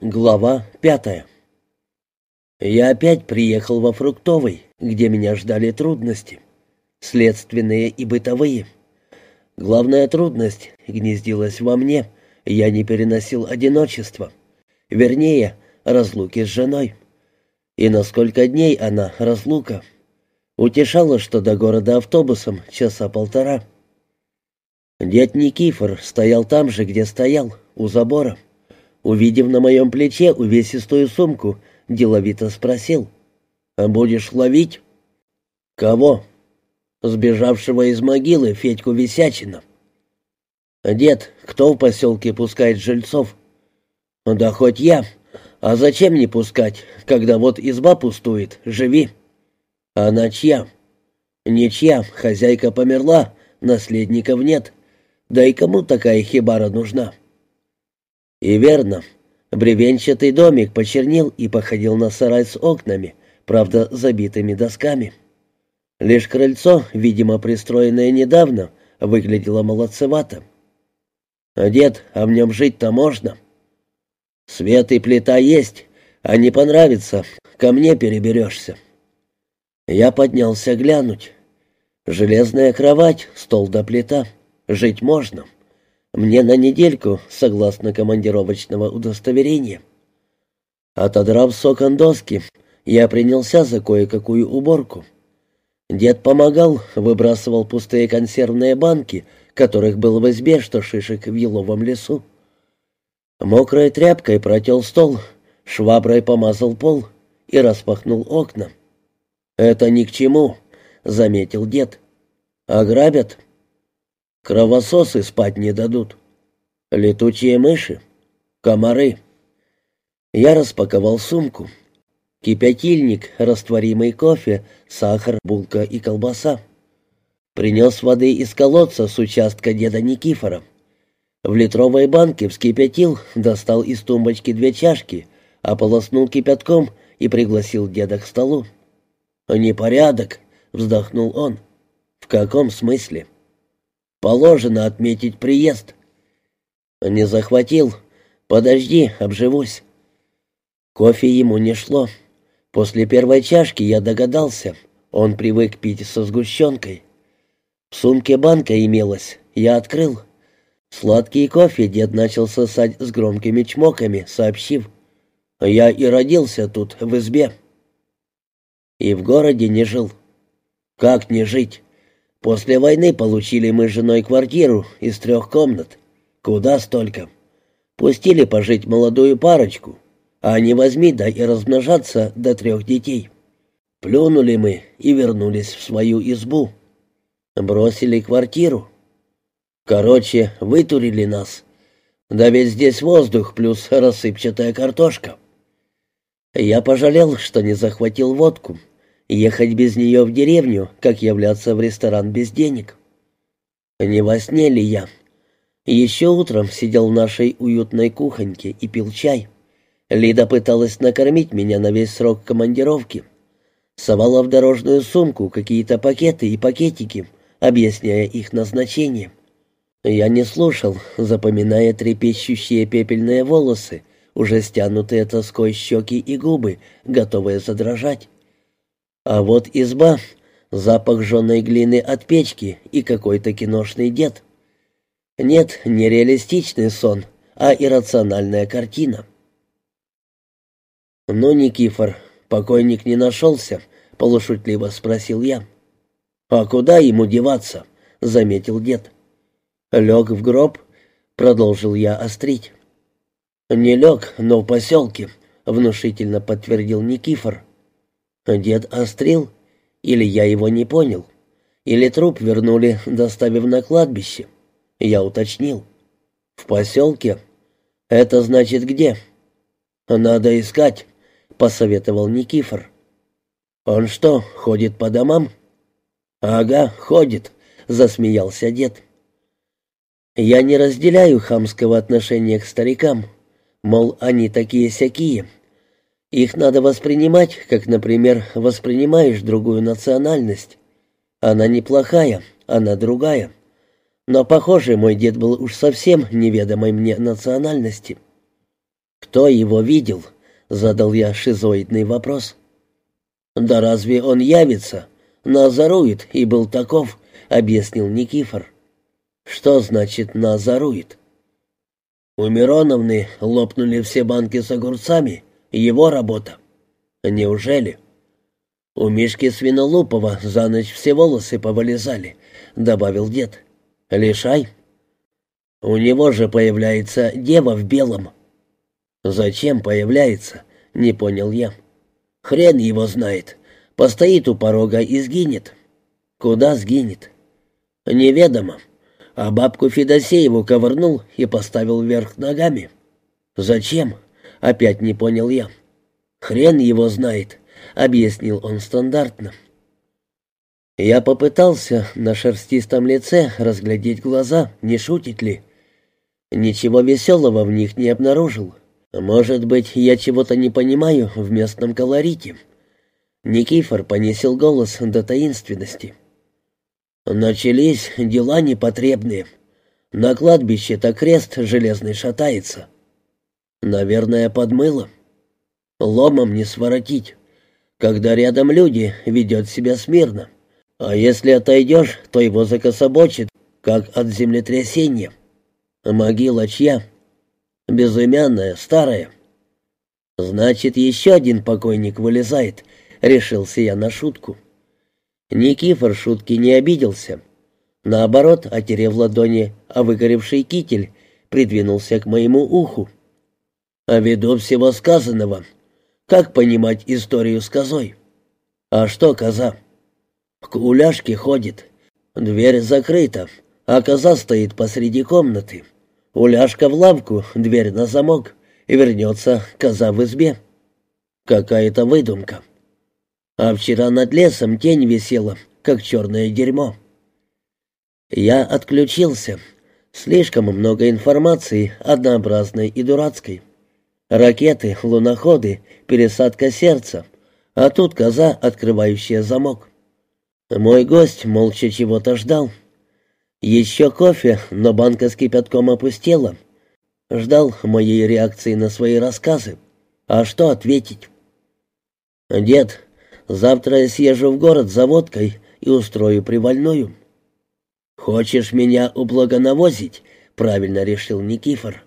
Глава пятая Я опять приехал во Фруктовый, где меня ждали трудности. Следственные и бытовые. Главная трудность гнездилась во мне. Я не переносил одиночества. Вернее, разлуки с женой. И на сколько дней она, разлука? Утешала, что до города автобусом часа полтора. Дед Никифор стоял там же, где стоял, у забора. Увидев на моем плече увесистую сумку, деловито спросил. «А будешь ловить?» «Кого?» «Сбежавшего из могилы Федьку Висячина». «Дед, кто в поселке пускает жильцов?» «Да хоть я. А зачем не пускать, когда вот изба пустует, живи?» «Она чья?» «Ничья, хозяйка померла, наследников нет. Да и кому такая хибара нужна?» И верно. Бревенчатый домик почернел и походил на сарай с окнами, правда, забитыми досками. Лишь крыльцо, видимо, пристроенное недавно, выглядело молодцевато. «Дед, а в нем жить-то можно?» «Свет и плита есть, а не понравится, ко мне переберешься». Я поднялся глянуть. Железная кровать, стол да плита. Жить можно. Мне на недельку, согласно командировочного удостоверения. Отодрав сокон доски, я принялся за кое-какую уборку. Дед помогал, выбрасывал пустые консервные банки, которых было в избе, что шишек в еловом лесу. Мокрой тряпкой протел стол, шваброй помазал пол и распахнул окна. «Это ни к чему», — заметил дед. «Ограбят?» Кровососы спать не дадут. Летучие мыши, комары. Я распаковал сумку. Кипятильник, растворимый кофе, сахар, булка и колбаса. Принес воды из колодца с участка деда Никифора. В литровой банке вскипятил, достал из тумбочки две чашки, ополоснул кипятком и пригласил деда к столу. «Непорядок», — вздохнул он. «В каком смысле?» Положено отметить приезд. Не захватил. Подожди, обживусь. Кофе ему не шло. После первой чашки я догадался. Он привык пить со сгущенкой. В сумке банка имелась. Я открыл. Сладкий кофе дед начал сосать с громкими чмоками, сообщив. «Я и родился тут, в избе». И в городе не жил. Как не жить? После войны получили мы с женой квартиру из трех комнат. Куда столько? Пустили пожить молодую парочку, а не возьми да и размножаться до трех детей. Плюнули мы и вернулись в свою избу. Бросили квартиру. Короче, вытурили нас. Да ведь здесь воздух плюс рассыпчатая картошка. Я пожалел, что не захватил водку, Ехать без нее в деревню, как являться в ресторан без денег. Не во сне ли я? Еще утром сидел в нашей уютной кухоньке и пил чай. Лида пыталась накормить меня на весь срок командировки. Совала в дорожную сумку какие-то пакеты и пакетики, объясняя их назначение. Я не слушал, запоминая трепещущие пепельные волосы, уже стянутые тоской щеки и губы, готовые задрожать. А вот изба, запах жженой глины от печки и какой-то киношный дед. Нет, не реалистичный сон, а иррациональная картина. «Ну, Никифор, покойник не нашелся?» — полушутливо спросил я. «А куда ему деваться?» — заметил дед. «Лег в гроб?» — продолжил я острить. «Не лег, но в поселке», — внушительно подтвердил Никифор. Дед острил? Или я его не понял? Или труп вернули, доставив на кладбище? Я уточнил. В поселке? Это значит где? Надо искать, посоветовал Никифор. Он что, ходит по домам? Ага, ходит, засмеялся дед. Я не разделяю хамского отношения к старикам, мол, они такие-сякие. Их надо воспринимать, как, например, воспринимаешь другую национальность. Она неплохая, она другая. Но, похоже, мой дед был уж совсем неведомой мне национальности. «Кто его видел?» — задал я шизоидный вопрос. «Да разве он явится? Назарует и был таков», — объяснил Никифор. «Что значит «назарует»?» «У Мироновны лопнули все банки с огурцами. Его работа». «Неужели?» «У Мишки Свинолупова за ночь все волосы повылезали», — добавил дед. «Лишай». «У него же появляется дева в белом». «Зачем появляется?» — не понял я. «Хрен его знает. Постоит у порога и сгинет». «Куда сгинет?» «Неведомо. А бабку Федосееву ковырнул и поставил вверх ногами». «Зачем?» — опять не понял я. «Хрен его знает», — объяснил он стандартно. Я попытался на шерстистом лице разглядеть глаза, не шутит ли. Ничего веселого в них не обнаружил. Может быть, я чего-то не понимаю в местном колорите. Никифор понесил голос до таинственности. Начались дела непотребные. На кладбище-то крест железный шатается. Наверное, подмыло. Ломом не своротить. Когда рядом люди, ведет себя смирно. А если отойдешь, то его закособочит, как от землетрясения. Могила чья? Безымянная, старая. Значит, еще один покойник вылезает, решился я на шутку. Никифор шутки не обиделся. Наоборот, отерев ладони, а выгоревший китель придвинулся к моему уху. А ввиду всего сказанного, как понимать историю с козой? А что коза? К уляшке ходит. Дверь закрыта, а коза стоит посреди комнаты. Уляшка в лавку, дверь на замок, и вернется коза в избе. Какая-то выдумка. А вчера над лесом тень висела, как черное дерьмо. Я отключился. Слишком много информации, однообразной и дурацкой. Ракеты, луноходы, пересадка сердца. А тут коза, открывающая замок. Мой гость молча чего-то ждал. Еще кофе, но банка с кипятком опустела. Ждал моей реакции на свои рассказы. А что ответить? «Дед, завтра я съезжу в город за водкой и устрою привольную». «Хочешь меня ублагонавозить?» — правильно решил Никифор.